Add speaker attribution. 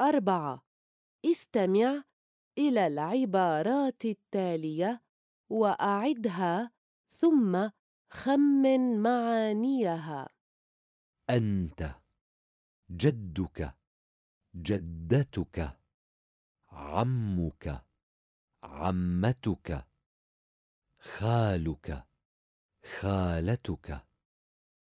Speaker 1: أربعة. استمع إلى العبارات التالية وأعدها ثم خمن معانيها.
Speaker 2: أنت جدك جدتك عمك عمتك خالك خالتك.